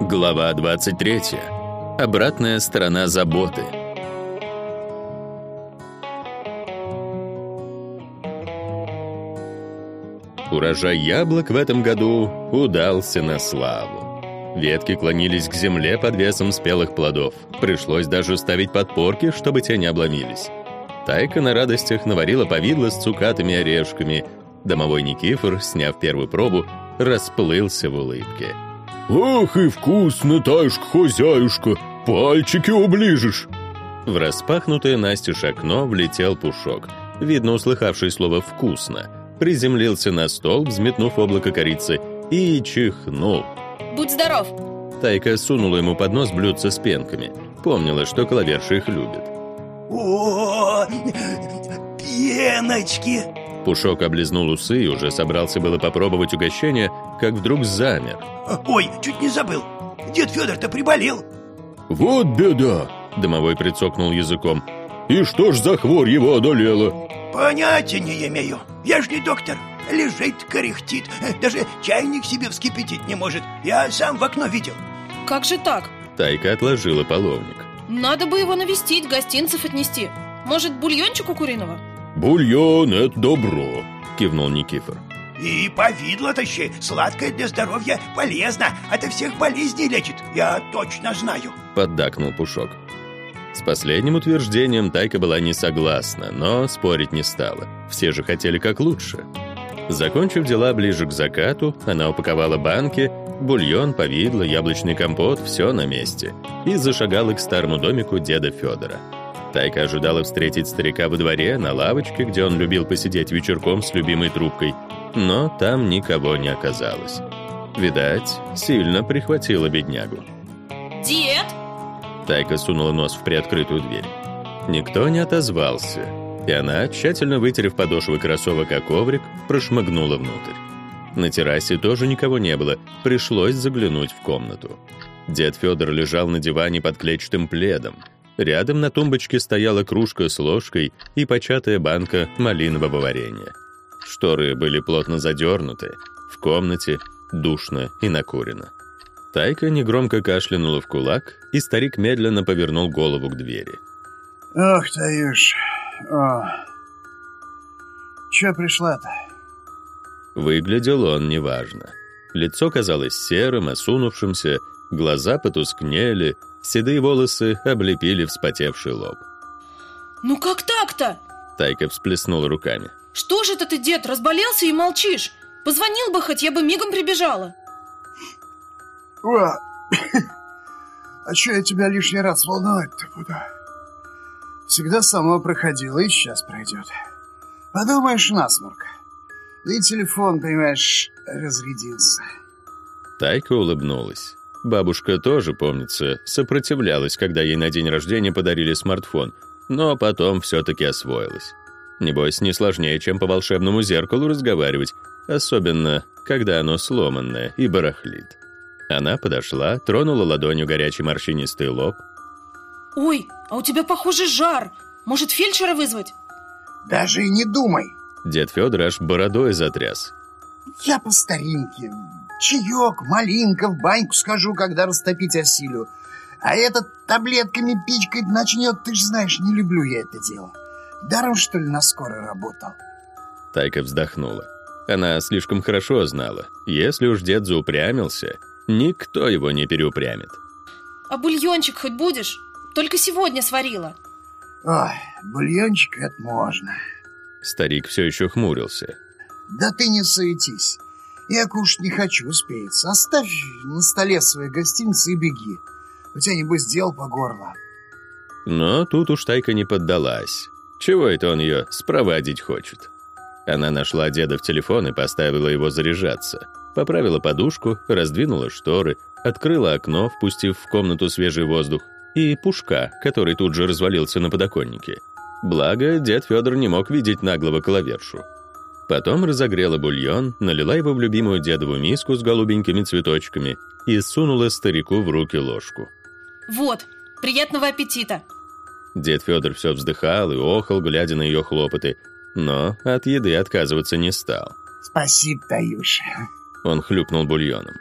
Глава 23. Обратная сторона заботы. Урожай яблок в этом году удался на славу. Ветки клонились к земле под весом спелых плодов. Пришлось даже ставить подпорки, чтобы те не обломились. Тайка на радостях наварила повидло с цукатами и орешками. Домовой Никифор, сняв первую пробу, расплылся в улыбке. «Ох и вкусно, Таюшка, хозяюшка, пальчики оближешь!» В распахнутое настежь окно влетел Пушок, видно, услыхавший слово «вкусно», приземлился на стол, взметнув облако корицы, и чихнул. Будь здоров! Тайка сунула ему под нос блюдце с пенками. Помнила, что клаверши их любит. О, пеночки! Пушок облизнул усы и уже собрался было попробовать угощение, как вдруг замер. Ой, чуть не забыл. Дед Федор-то приболел. «Вот беда!» — домовой прицокнул языком. «И что ж за хворь его одолела?» Понятия не имею. Я ж не доктор. Лежит, корехтит. Даже чайник себе вскипятить не может. Я сам в окно видел. Как же так? Тайка отложила половник. Надо бы его навестить, гостинцев отнести. Может, бульончику куриного? «Бульон — это добро», — кивнул Никифор. И повидло тащи. Сладкое для здоровья полезно. Это всех болезней лечит. Я точно знаю. Поддакнул Пушок. С последним утверждением Тайка была не согласна, но спорить не стала. Все же хотели как лучше. Закончив дела ближе к закату, она упаковала банки, бульон, повидло, яблочный компот, все на месте, и зашагала к старому домику деда Федора. Тайка ожидала встретить старика во дворе, на лавочке, где он любил посидеть вечерком с любимой трубкой, но там никого не оказалось. Видать, сильно прихватила беднягу. Дед! Тайка сунула нос в приоткрытую дверь. Никто не отозвался, и она, тщательно вытерев подошвы кроссовок о коврик, прошмыгнула внутрь. На террасе тоже никого не было, пришлось заглянуть в комнату. Дед Федор лежал на диване под клетчатым пледом. Рядом на тумбочке стояла кружка с ложкой и початая банка малинового варенья. Шторы были плотно задернуты. В комнате душно и накурено. Тайка негромко кашлянула в кулак, и старик медленно повернул голову к двери. Ох, Таюш, о. Чё пришла-то? Выглядел он неважно. Лицо казалось серым, осунувшимся, глаза потускнели, седые волосы облепили вспотевший лоб. Ну как так-то? Тайка всплеснула руками. Что же это ты, дед, разболелся и молчишь? Позвонил бы хоть, я бы мигом прибежала. О, а чё я тебя лишний раз волновать-то буду? Всегда само проходило и сейчас пройдет. Подумаешь, насморк. Да и телефон, понимаешь, разрядился. Тайка улыбнулась. Бабушка тоже, помнится, сопротивлялась, когда ей на день рождения подарили смартфон, но потом все-таки освоилась. Небось, не сложнее, чем по волшебному зеркалу разговаривать, особенно, когда оно сломанное и барахлит. Она подошла, тронула ладонью горячий морщинистый лоб. Ой, а у тебя, похоже, жар. Может, фельдшера вызвать? Даже и не думай. Дед Федор аж бородой затряс. Я по старинке. Чаек, малинка, в баньку скажу, когда растопить осилю. А этот таблетками пичкать начнет, ты ж знаешь, не люблю я это дело. Даром, что ли, на скорой работал? Тайка вздохнула. Она слишком хорошо знала. Если уж дед заупрямился, никто его не переупрямит. А бульончик хоть будешь? Только сегодня сварила. Ой, бульончик это можно. Старик все еще хмурился. Да ты не суетись. Я кушать не хочу, успеется. Оставь на столе свои гостиницы и беги. У тебя, небось, дел по горло. Но тут уж Тайка не поддалась. Чего это он ее спровадить хочет? Она нашла деда в телефон и поставила его заряжаться. Поправила подушку, раздвинула шторы, открыла окно, впустив в комнату свежий воздух, и пушка, который тут же развалился на подоконнике. Благо, дед Федор не мог видеть наглого коловершу. Потом разогрела бульон, налила его в любимую дедову миску с голубенькими цветочками и сунула старику в руки ложку. Вот, приятного аппетита. Дед Федор все вздыхал и охал, глядя на ее хлопоты, но от еды отказываться не стал. Спасибо, Таюша. Он хлюпнул бульоном.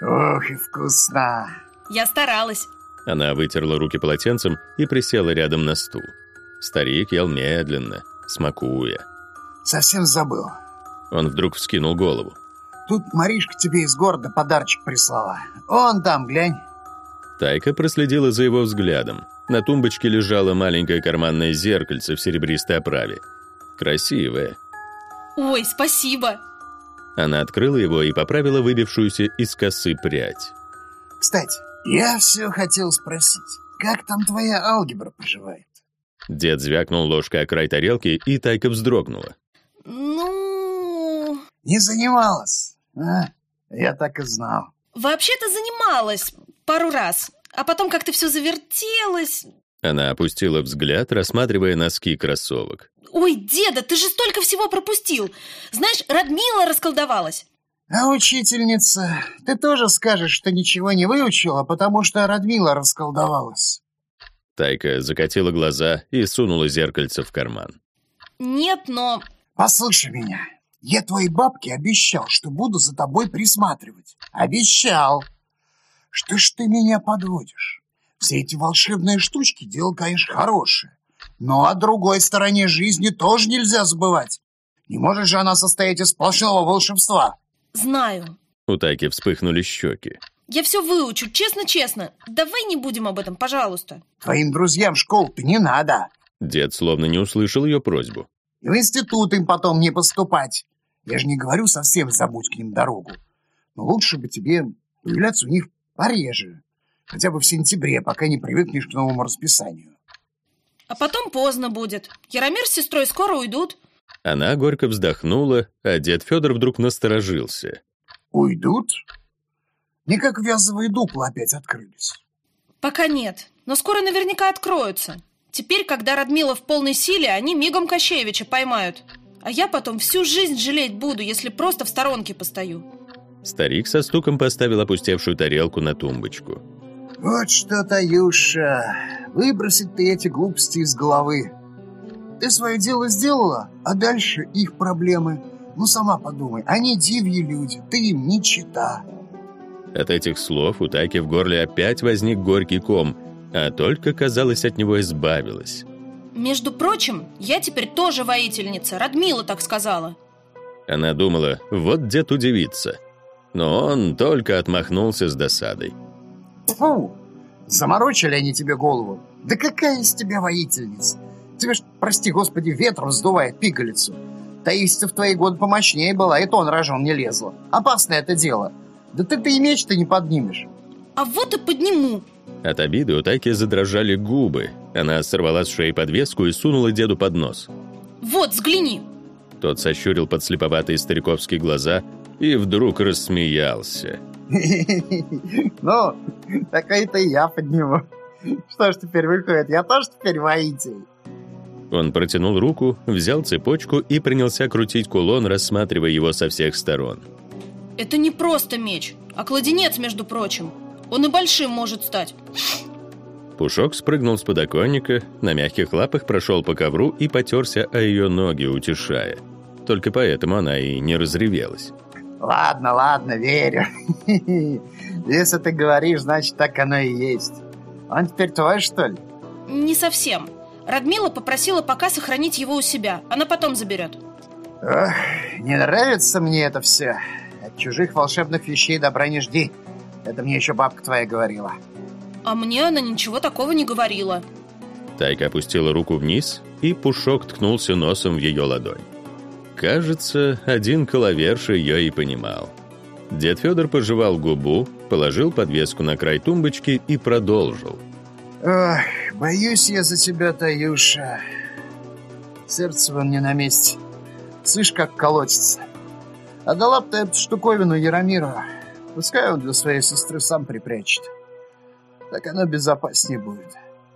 Ох, и вкусно. Я старалась. Она вытерла руки полотенцем и присела рядом на стул. Старик ел медленно, смакуя. Совсем забыл. Он вдруг вскинул голову. Тут Маришка тебе из города подарочек прислала. Он там, глянь. Тайка проследила за его взглядом. На тумбочке лежало маленькое карманное зеркальце в серебристой оправе. Красивое. Ой, спасибо. Она открыла его и поправила выбившуюся из косы прядь. Кстати, я все хотел спросить, как там твоя алгебра поживает? Дед звякнул ложкой о край тарелки, и Тайка вздрогнула. Ну... Не занималась? А, я так и знал. Вообще-то занималась пару раз, а потом как-то все завертелось. Она опустила взгляд, рассматривая носки кроссовок. Ой, деда, ты же столько всего пропустил. Знаешь, Радмила расколдовалась. А учительница, ты тоже скажешь, что ничего не выучила, потому что Радмила расколдовалась. Тайка закатила глаза и сунула зеркальце в карман. Нет, но... Послушай меня. Я твоей бабке обещал, что буду за тобой присматривать. Обещал. Что ж ты меня подводишь? Все эти волшебные штучки дело, конечно, хорошее. Но о другой стороне жизни тоже нельзя забывать. Не может же она состоять из сплошного волшебства. Знаю. У Тайки вспыхнули щеки. Я все выучу, честно-честно. Давай не будем об этом, пожалуйста. Твоим друзьям в школу-то не надо. Дед словно не услышал ее просьбу. И в институт им потом не поступать. Я же не говорю совсем забудь к ним дорогу. Но лучше бы тебе появляться у них пореже. Хотя бы в сентябре, пока не привыкнешь к новому расписанию. А потом поздно будет. Яромир с сестрой скоро уйдут. Она горько вздохнула, а дед Федор вдруг насторожился. Уйдут? Не как вязовые дупла опять открылись. Пока нет, но скоро наверняка откроются. Теперь, когда Радмила в полной силе, они мигом Кощеевича поймают. А я потом всю жизнь жалеть буду, если просто в сторонке постою. Старик со стуком поставил опустевшую тарелку на тумбочку. Вот что, Таюша, выбросить ты эти глупости из головы. Ты свое дело сделала, а дальше их проблемы. Ну, сама подумай, они дивьи люди, ты им не чита. От этих слов у Таки в горле опять возник горький ком, а только, казалось, от него избавилась. Между прочим, я теперь тоже воительница, Радмила так сказала. Она думала, вот дед удивится. Но он только отмахнулся с досадой. Фу, заморочили они тебе голову. Да какая из тебя воительница? Тебе ж, прости господи, ветром сдувает пигалицу. Таисия в твои годы помощнее была, и то на рожон не лезла. Опасное это дело. Да ты-то и меч-то не поднимешь. А вот и подниму. От обиды у Тайки задрожали губы. Она сорвала с шеи подвеску и сунула деду под нос. Вот, взгляни. Тот сощурил подслеповатые стариковские глаза и вдруг рассмеялся. Ну, такой-то и я подниму. Что ж теперь выходит, я тоже теперь воитель. Он протянул руку, взял цепочку и принялся крутить кулон, рассматривая его со всех сторон. Это не просто меч, а кладенец, между прочим. Он и большим может стать. Пушок спрыгнул с подоконника, на мягких лапах прошел по ковру и потерся о ее ноги, утешая. Только поэтому она и не разревелась. Ладно, ладно, верю. Если ты говоришь, значит, так оно и есть. Он теперь твой, что ли? Не совсем. Радмила попросила пока сохранить его у себя. Она потом заберет. Ох, не нравится мне это все. От чужих волшебных вещей добра не жди. Это мне еще бабка твоя говорила. А мне она ничего такого не говорила. Тайка опустила руку вниз, и Пушок ткнулся носом в ее ладонь. Кажется, один коловерш ее и понимал. Дед Федор пожевал губу, положил подвеску на край тумбочки и продолжил. Ох, боюсь я за тебя, Таюша. Сердце вон не на месте. Слышь, как колотится. Отдала б ты эту штуковину Яромиру. Пускай он для своей сестры сам припрячет. Так оно безопаснее будет.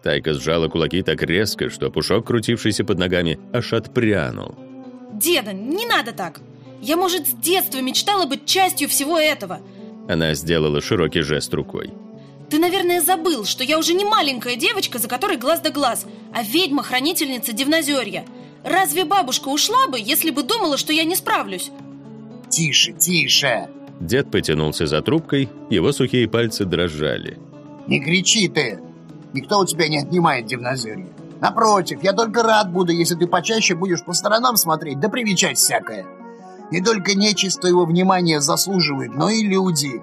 Тайка сжала кулаки так резко, что пушок, крутившийся под ногами, аж отпрянул. Деда, не надо так. Я, может, с детства мечтала быть частью всего этого. Она сделала широкий жест рукой. Ты, наверное, забыл, что я уже не маленькая девочка, за которой глаз да глаз, а ведьма-хранительница Дивнозерья. Разве бабушка ушла бы, если бы думала, что я не справлюсь? Тише, тише. Дед потянулся за трубкой, его сухие пальцы дрожали. Не кричи ты. Никто у тебя не отнимает гимназерье. Напротив, я только рад буду, если ты почаще будешь по сторонам смотреть, да привечать всякое. Не только нечисть твоего внимания заслуживает, но и люди.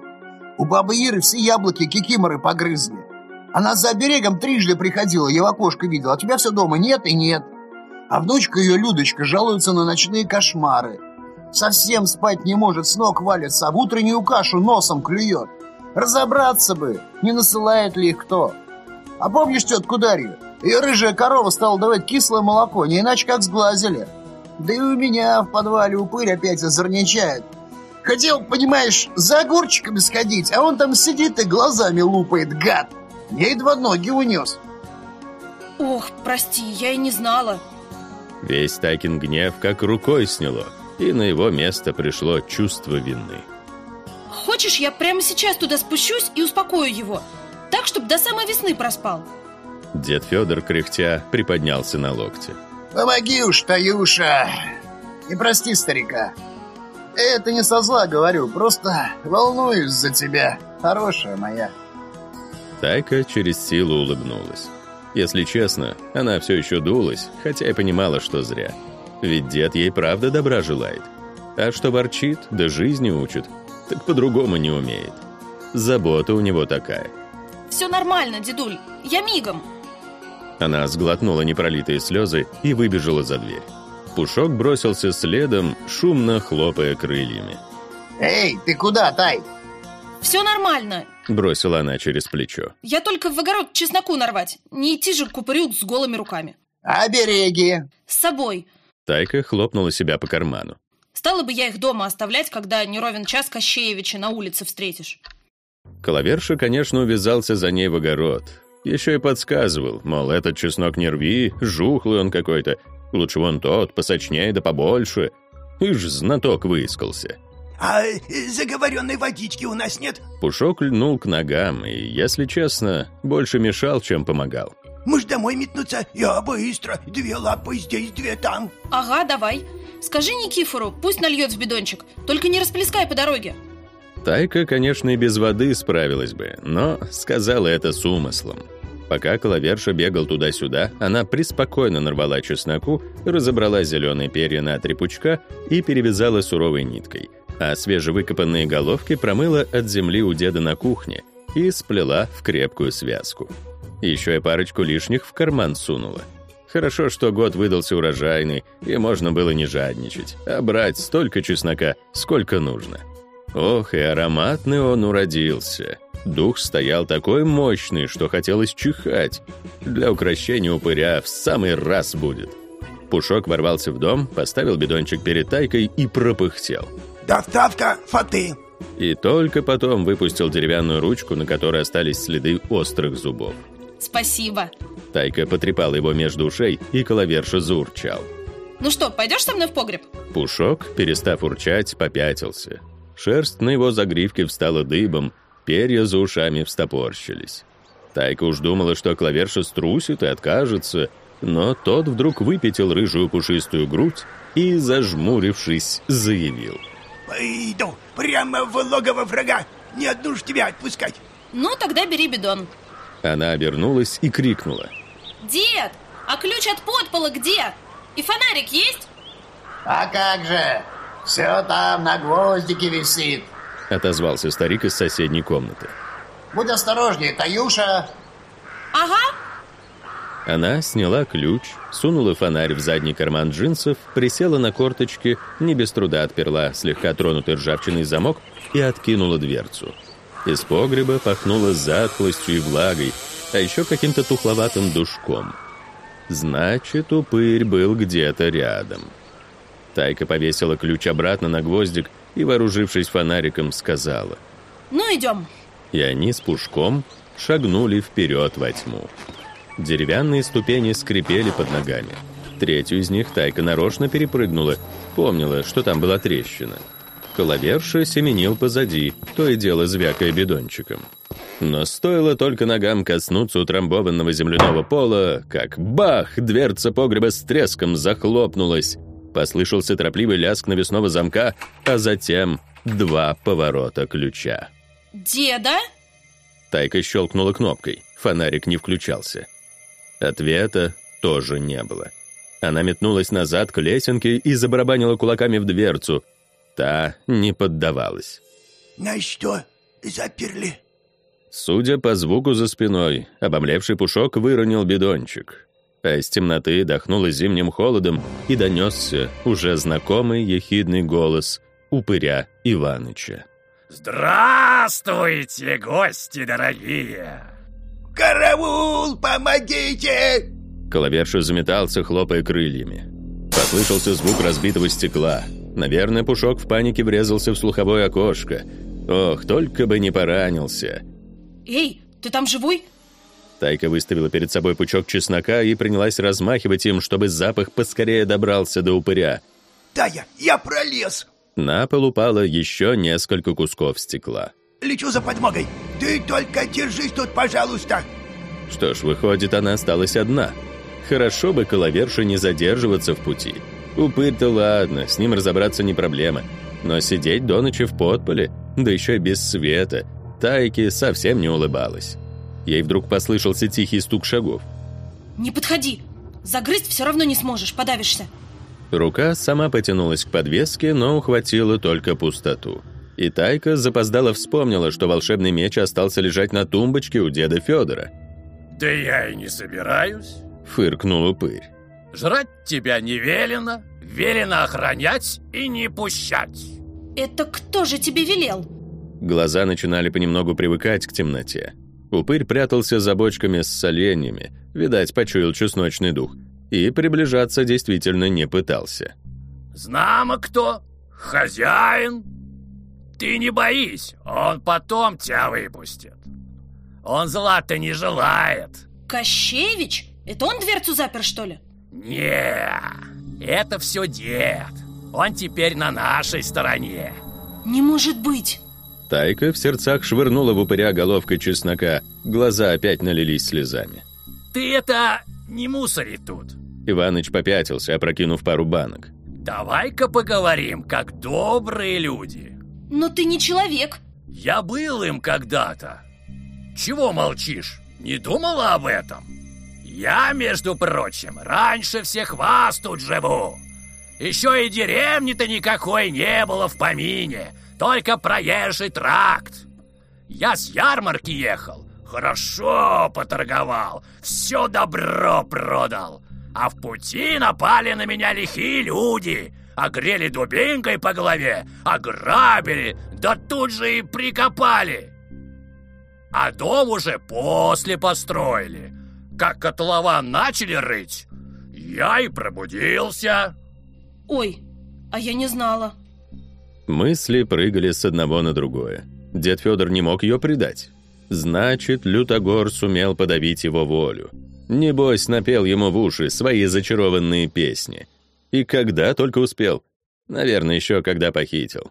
У бабы Иры все яблоки кикиморы погрызли. Она за берегом трижды приходила, я в окошко видел, а тебя все дома нет и нет. А внучка ее, Людочка, жалуется на ночные кошмары. Совсем спать не может, с ног валится, а в утреннюю кашу носом клюет. Разобраться бы, не насылает ли их кто. А помнишь тетку Дарью? Ее рыжая корова стала давать кислое молоко, не иначе как сглазили. Да и у меня в подвале упырь опять озорничает. Хотел, понимаешь, за огурчиками сходить, а он там сидит и глазами лупает, гад. Я едва ноги унес. Ох, прости, я и не знала. Весь Тайкин гнев как рукой сняло, и на его место пришло чувство вины. Хочешь, я прямо сейчас туда спущусь и успокою его? Так, чтобы до самой весны проспал. Дед Федор, кряхтя, приподнялся на локте. Помоги уж, Таюша. И прости старика. Это не со зла говорю, просто волнуюсь за тебя, хорошая моя. Тайка через силу улыбнулась. Если честно, она все еще дулась, хотя и понимала, что зря. Ведь дед ей правда добра желает. А что ворчит, да жизни учит, так по-другому не умеет. Забота у него такая. Все нормально, дедуль, я мигом. Она сглотнула непролитые слезы и выбежала за дверь. Пушок бросился следом, шумно хлопая крыльями. Эй, ты куда, Тай? Все нормально. Бросила она через плечо. Я только в огород чесноку нарвать. Не идти же к купырю с голыми руками. Обереги. С собой. Тайка хлопнула себя по карману. Стала бы я их дома оставлять, когда не ровен час Кощеевича на улице встретишь. Коловерша, конечно, увязался за ней в огород. Еще и подсказывал, мол, этот чеснок не рви, жухлый он какой-то. Лучше вон тот, посочнее да побольше. Ишь, знаток выискался. А э, заговоренной водички у нас нет? Пушок льнул к ногам и, если честно, больше мешал, чем помогал. Может, домой метнуться? Я быстро. Две лапы здесь, две там. Ага, давай. Скажи Никифору, пусть нальет в бидончик. Только не расплескай по дороге. Тайка, конечно, и без воды справилась бы, но сказала это с умыслом. Пока Клаверша бегал туда-сюда, она преспокойно нарвала чесноку, разобрала зеленые перья на три пучка и перевязала суровой ниткой, а свежевыкопанные головки промыла от земли у деда на кухне и сплела в крепкую связку. Еще и парочку лишних в карман сунула. Хорошо, что год выдался урожайный, и можно было не жадничать, а брать столько чеснока, сколько нужно. Ох, и ароматный он уродился. Дух стоял такой мощный, что хотелось чихать. Для украшения упыря в самый раз будет. Пушок ворвался в дом, поставил бидончик перед тайкой и пропыхтел. Доставка фаты. И только потом выпустил деревянную ручку, на которой остались следы острых зубов. Спасибо. Тайка потрепала его между ушей, и коловерша заурчал. Ну что, пойдешь со мной в погреб? Пушок, перестав урчать, попятился. Шерсть на его загривке встала дыбом, перья за ушами встопорщились. Тайка уж думала, что клаверша струсит и откажется, но тот вдруг выпятил рыжую пушистую грудь и, зажмурившись, заявил. Пойду прямо в логово врага. Не одну ж тебя отпускать. Ну, тогда бери бидон. Она обернулась и крикнула. Дед, а ключ от подпола где? И фонарик есть? А как же? Все там на гвоздике висит. Отозвался старик из соседней комнаты. Будь осторожнее, Таюша. Ага. Она сняла ключ, сунула фонарь в задний карман джинсов, присела на корточки, не без труда отперла слегка тронутый ржавчиной замок и откинула дверцу. Из погреба пахнуло затхлостью и влагой, а еще каким-то тухловатым душком. Значит, упырь был где-то рядом. Тайка повесила ключ обратно на гвоздик и, вооружившись фонариком, сказала. Ну, идем. И они с Пушком шагнули вперед во тьму. Деревянные ступени скрипели под ногами. Третью из них Тайка нарочно перепрыгнула, помнила, что там была трещина. Коловерша семенил позади, то и дело звякая бидончиком. Но стоило только ногам коснуться утрамбованного земляного пола, как бах, дверца погреба с треском захлопнулась. Послышался торопливый лязг навесного замка, а затем два поворота ключа. Деда? Тайка щелкнула кнопкой. Фонарик не включался. Ответа тоже не было. Она метнулась назад к лесенке и забарабанила кулаками в дверцу. Та не поддавалась. На что заперли? Судя по звуку за спиной, обомлевший пушок выронил бидончик. А из темноты дохнуло зимним холодом и донесся уже знакомый ехидный голос упыря Иваныча. «Здравствуйте, гости дорогие!» «Караул, помогите!» Коловерша заметался, хлопая крыльями. Послышался звук разбитого стекла. Наверное, Пушок в панике врезался в слуховое окошко. Ох, только бы не поранился. Эй, ты там живой? Тайка выставила перед собой пучок чеснока и принялась размахивать им, чтобы запах поскорее добрался до упыря. «Тая, я пролез!» На пол упало еще несколько кусков стекла. «Лечу за подмогой! Ты только держись тут, пожалуйста!» Что ж, выходит, она осталась одна. Хорошо бы коловерше не задерживаться в пути. Упырь-то ладно, с ним разобраться не проблема. Но сидеть до ночи в подполе, да еще и без света, Тайке совсем не улыбалась. Ей вдруг послышался тихий стук шагов. Не подходи! Загрызть все равно не сможешь, подавишься. Рука сама потянулась к подвеске, но ухватила только пустоту. И Тайка запоздала вспомнила, что волшебный меч остался лежать на тумбочке у деда Федора. «Да я и не собираюсь!» — фыркнул упырь. «Жрать тебя не велено, велено охранять и не пущать!» Это кто же тебе велел? Глаза начинали понемногу привыкать к темноте. Упырь прятался за бочками с соленьями, видать, почуял чесночный дух, и приближаться действительно не пытался. «Знамо кто? Хозяин? Ты не боись, он потом тебя выпустит. Он зла-то не желает». Кощевич? Это он дверцу запер, что ли? «Не, это все дед. Он теперь на нашей стороне». Не может быть. Тайка в сердцах швырнула в упыря головкой чеснока. Глаза опять налились слезами. «Ты это не мусори тут. Иваныч попятился, опрокинув пару банок. Давай-ка поговорим, как добрые люди. Но ты не человек. Я был им когда-то. Чего молчишь? Не думала об этом? Я, между прочим, раньше всех вас тут живу. Еще и деревни-то никакой не было в помине, только проезжий тракт. Я с ярмарки ехал, хорошо поторговал, все добро продал. А в пути напали на меня лихие люди, огрели дубинкой по голове, ограбили, да тут же и прикопали. А дом уже после построили. Как котлован начали рыть, я и пробудился. Ой, а я не знала. Мысли прыгали с одного на другое. Дед Федор не мог ее предать. Значит, Лютогор сумел подавить его волю. Небось, напел ему в уши свои зачарованные песни. И когда только успел. Наверное, еще когда похитил.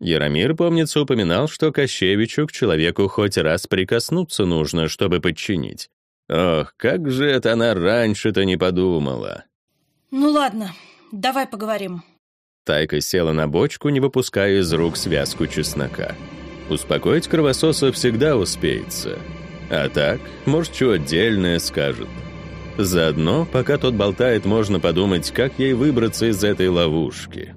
Яромир, помнится, упоминал, что Кощевичу к человеку хоть раз прикоснуться нужно, чтобы подчинить. Ох, как же это она раньше-то не подумала. Ну ладно, давай поговорим. Тайка села на бочку, не выпуская из рук связку чеснока. Успокоить кровососа всегда успеется. А так, может, что отдельное скажет. Заодно, пока тот болтает, можно подумать, как ей выбраться из этой ловушки.